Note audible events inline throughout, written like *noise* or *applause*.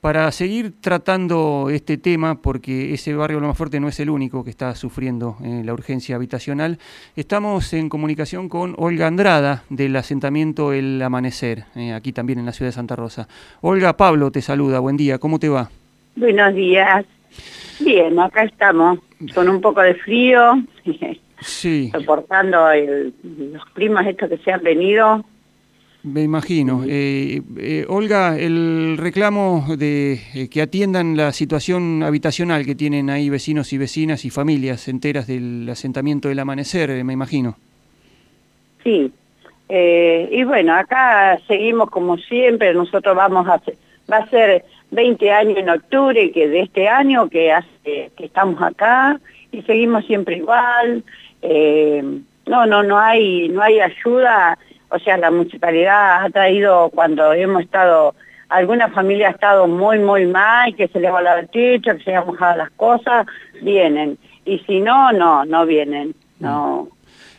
para seguir tratando este tema, porque ese barrio Loma Fuerte no es el único que está sufriendo eh, la urgencia habitacional, estamos en comunicación con Olga Andrada del asentamiento El Amanecer, eh, aquí también en la ciudad de Santa Rosa. Olga, Pablo te saluda, buen día, ¿cómo te va? Buenos días. Bien, acá estamos, con un poco de frío, *laughs* sí. soportando los climas estos que se han venido. Me imagino. Eh, eh, Olga, el reclamo de eh, que atiendan la situación habitacional que tienen ahí vecinos y vecinas y familias enteras del asentamiento del amanecer, me imagino. Sí. y bueno, acá seguimos como siempre, nosotros vamos a... Va a ser 20 años en octubre que de este año que, hace, que estamos acá y seguimos siempre igual. no, no, no hay, no hay ayuda o sea, la municipalidad ha traído cuando hemos estado, alguna familia ha estado muy, muy mal, que se le ha volado el techo, que se le han mojado las cosas, vienen. Y si no, no, no vienen. No,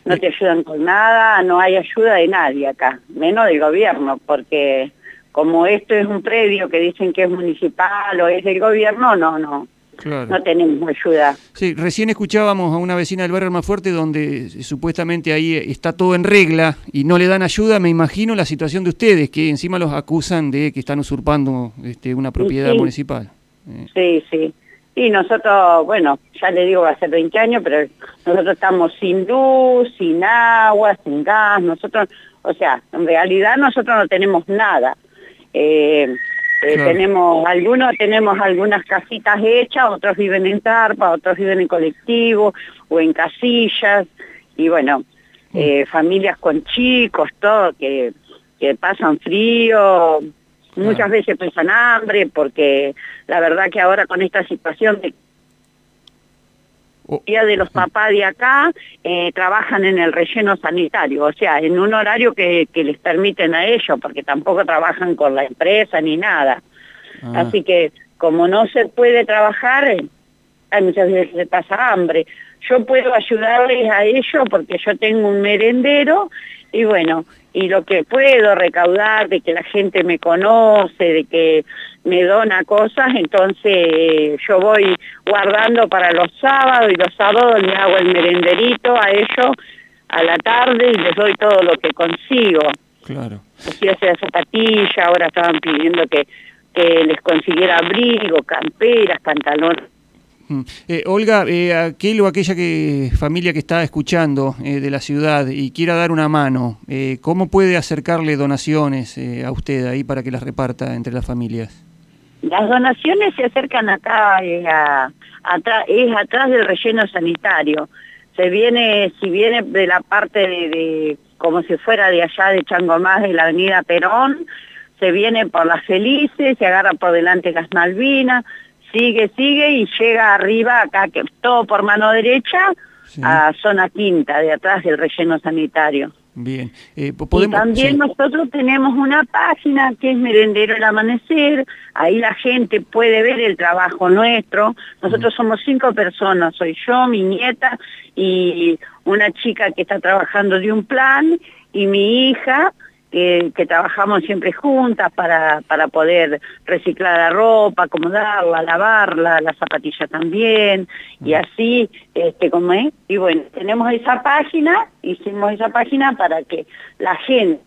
no te ayudan con nada, no hay ayuda de nadie acá, menos del gobierno, porque como esto es un predio que dicen que es municipal o es del gobierno, no, no, no tenemos ayuda. Sí, recién escuchábamos a una vecina del barrio más fuerte donde eh, supuestamente ahí eh, está todo en regla y no le dan ayuda. Me imagino la situación de ustedes, que encima los acusan de que están usurpando este, una propiedad municipal. Eh. Sí, sí. Y nosotros, bueno, ya le digo, va a ser 20 años, pero nosotros estamos sin luz, sin agua, sin gas. Nosotros, o sea, en realidad nosotros no tenemos nada. Eh, eh, tenemos, algunos tenemos algunas casitas hechas, otros viven en carpa, otros viven en colectivo o en casillas, y bueno, mm. eh, familias con chicos, todo, que, que pasan frío, muchas veces pasan hambre, porque la verdad que ahora con esta situación de oh. de los papás de acá eh, trabajan en el relleno sanitario, o sea, en un horario que, que les permiten a ellos, porque tampoco trabajan con la empresa ni nada. Ah. Así que como no se puede trabajar, eh, hay muchas veces se pasa hambre. Yo puedo ayudarles a ellos porque yo tengo un merendero y bueno, y lo que puedo recaudar de que la gente me conoce, de que me dona cosas, entonces yo voy guardando para los sábados y los sábados le hago el merenderito a ellos a la tarde y les doy todo lo que consigo. Claro. Así hace zapatilla, ahora estaban pidiendo que que les consiguiera abrigo, camperas, pantalones. Mm. Eh, Olga, eh, aquel o aquella que, familia que está escuchando eh, de la ciudad y quiera dar una mano, eh, ¿cómo puede acercarle donaciones a usted ahí para que las reparta entre las familias? Las donaciones se acercan acá, es atrás del relleno sanitario. Se viene, si viene de la parte de, de como si fuera de allá de Changomás, de la avenida Perón, se viene por las Felices, se agarra por delante las Malvinas, sigue, sigue y llega arriba, acá que todo por mano derecha, a zona quinta, de atrás del relleno sanitario. Bien. Eh, y también nosotros tenemos una página que es Merendero el Amanecer, ahí la gente puede ver el trabajo nuestro. Nosotros somos cinco personas, soy yo, mi nieta y una chica que está trabajando de un plan y mi hija que, trabajamos siempre juntas para, para poder reciclar la ropa, acomodarla, lavarla, la zapatilla también, y así, este, como es. Y bueno, tenemos esa página, hicimos esa página para que la gente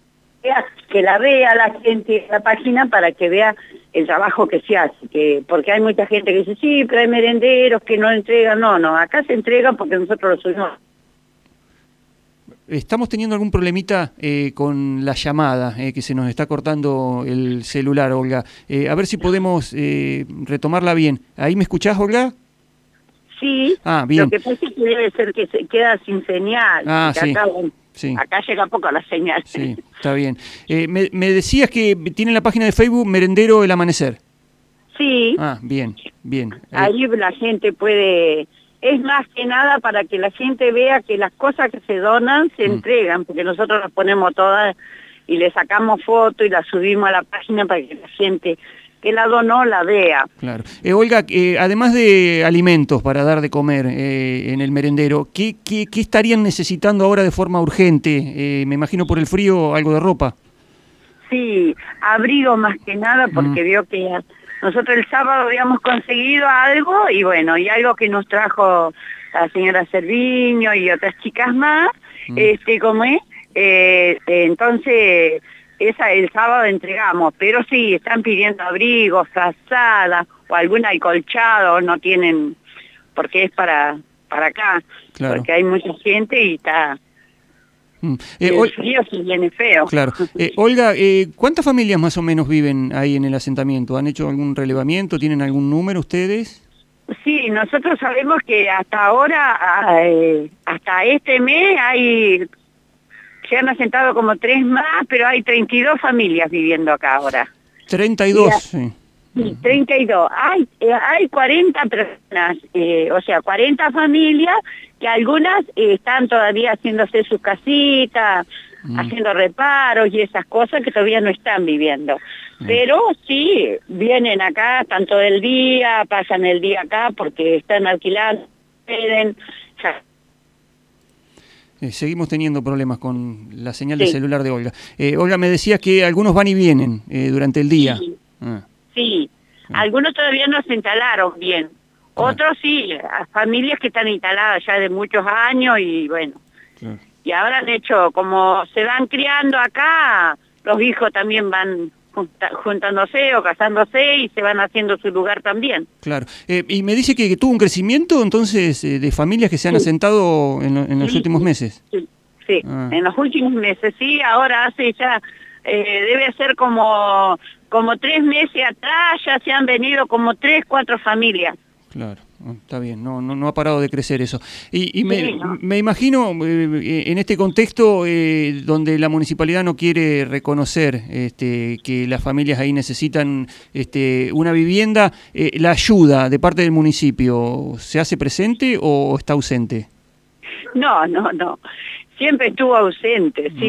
que la vea la gente la página para que vea el trabajo que se hace, que porque hay mucha gente que dice, sí, pero hay merenderos que no entregan, no, no, acá se entrega porque nosotros lo subimos Estamos teniendo algún problemita eh, con la llamada, eh, que se nos está cortando el celular, Olga. Eh, a ver si podemos retomarla bien. ¿Ahí me escuchás, Olga? Sí, ah, bien. lo que pasa es que debe ser que se queda sin señal. Ah, sí. Acá, llega poco la señal. Sí, está bien. me, me decías que tiene la página de Facebook Merendero El Amanecer. Sí. Ah, bien, bien. Ahí la gente puede es más que nada para que la gente vea que las cosas que se donan se mm. entregan, porque nosotros las ponemos todas y le sacamos fotos y las subimos a la página para que la gente que la donó la vea. Claro. Eh, Olga, eh, además de alimentos para dar de comer eh, en el merendero, ¿qué, ¿qué, qué, estarían necesitando ahora de forma urgente? me imagino por el frío algo de ropa. Sí, abrigo más que nada porque mm. veo que nosotros el sábado habíamos conseguido algo y bueno, y algo que nos trajo la señora Serviño y otras chicas más, mm. este, como es, eh, entonces esa el sábado entregamos, pero sí, están pidiendo abrigos, frazadas o algún acolchado, no tienen, porque es para, para acá, porque hay mucha gente y está... Mm. Eh, el frío se viene feo. Claro. *laughs* Eh, Olga, eh, ¿cuántas familias más o menos viven ahí en el asentamiento? ¿Han hecho algún relevamiento? ¿Tienen algún número ustedes? Sí, nosotros sabemos que hasta ahora, ah, eh, hasta este mes hay se han asentado como tres más, pero hay 32 familias viviendo acá ahora. 32, sí. Sí, 32. Hay, eh, hay 40 personas, eh, o sea, 40 familias que algunas eh, están todavía haciéndose sus casitas, mm. haciendo reparos y esas cosas que todavía no están viviendo. Pero sí, vienen acá, están todo el día, pasan el día acá porque están alquilando, pueden, eh, seguimos teniendo problemas con la señal de celular de Olga. Olga, me decías que algunos van y vienen eh, durante el día. Sí, ah. Algunos todavía no se instalaron bien. Otros sí, familias que están instaladas ya de muchos años y bueno. Y ahora han hecho, como se van criando acá, los hijos también van juntándose o casándose y se van haciendo su lugar también. Claro. Eh, y me dice que, tuvo un crecimiento entonces eh, de familias que se han asentado en, los últimos meses. Sí, ah. en los últimos meses, sí, ahora hace ya, eh, debe ser como, como tres meses atrás, ya se han venido como tres, cuatro familias. Claro. Está bien, no, no, ha parado de crecer eso. Y, me, imagino eh, en este contexto eh, donde la municipalidad no quiere reconocer este, que las familias ahí necesitan este, una vivienda, eh, ¿la ayuda de parte del municipio se hace presente o está ausente? No, no, no. Siempre estuvo ausente, mm.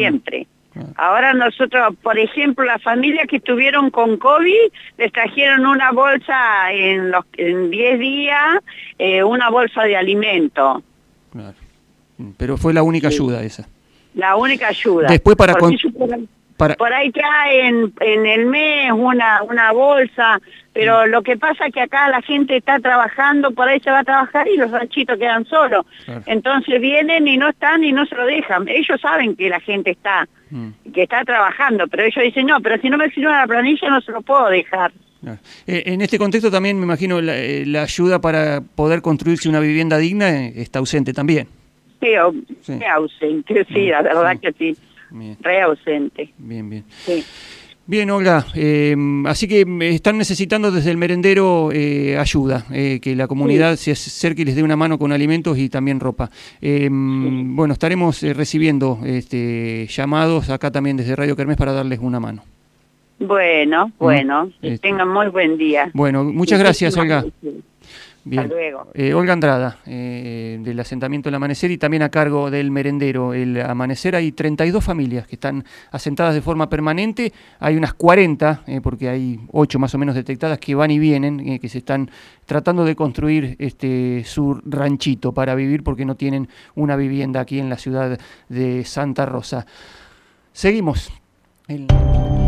Ahora nosotros, por ejemplo, las familias que estuvieron con COVID, les trajeron una bolsa en los en 10 días, eh, una bolsa de alimento. Claro. Pero fue la única ayuda esa. La única ayuda. Después para... Por ahí traen en el mes una, una bolsa, pero mm. lo que pasa es que acá la gente está trabajando, por ahí se va a trabajar y los ranchitos quedan solos. Entonces vienen y no están y no se lo dejan. Ellos saben que la gente está, mm. que está trabajando, pero ellos dicen, no, pero si no me sirve la planilla no se lo puedo dejar. Eh, en este contexto también me imagino la, eh, la, ayuda para poder construirse una vivienda digna eh, está ausente también. Sí, sí. ausente, sí, la verdad que sí. Bien. Re ausente. Bien, bien. Bien, Olga, em, así que están necesitando desde el merendero eh, ayuda, eh, que la comunidad se acerque y les dé una mano con alimentos y también ropa. Em, bueno, estaremos eh, recibiendo este, llamados acá también desde Radio Kermés para darles una mano. Bueno, bueno, este. tengan muy buen día. Bueno, muchas gracias, Olga. Bien. luego. Eh, Olga Andrada, eh, del asentamiento El Amanecer y también a cargo del merendero El Amanecer. Hay 32 familias que están asentadas de forma permanente. Hay unas 40, eh, porque hay 8 más o menos detectadas, que van y vienen, que se están tratando de construir este, su ranchito para vivir porque no tienen una vivienda aquí en la ciudad de Santa Rosa. Seguimos.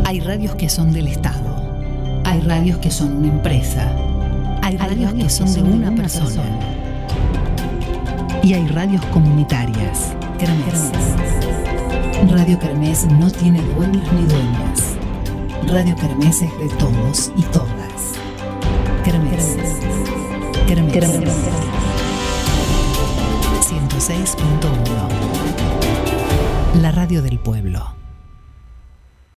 Hay radios que son del Estado. Hay radios que son una empresa. Hay radios que son de una persona. Y hay radios comunitarias. Kermés. Radio Kermés no tiene dueños ni dueñas. Radio Kermés es de todos y todas. Kermés. Kermés. 106.1. La radio del pueblo.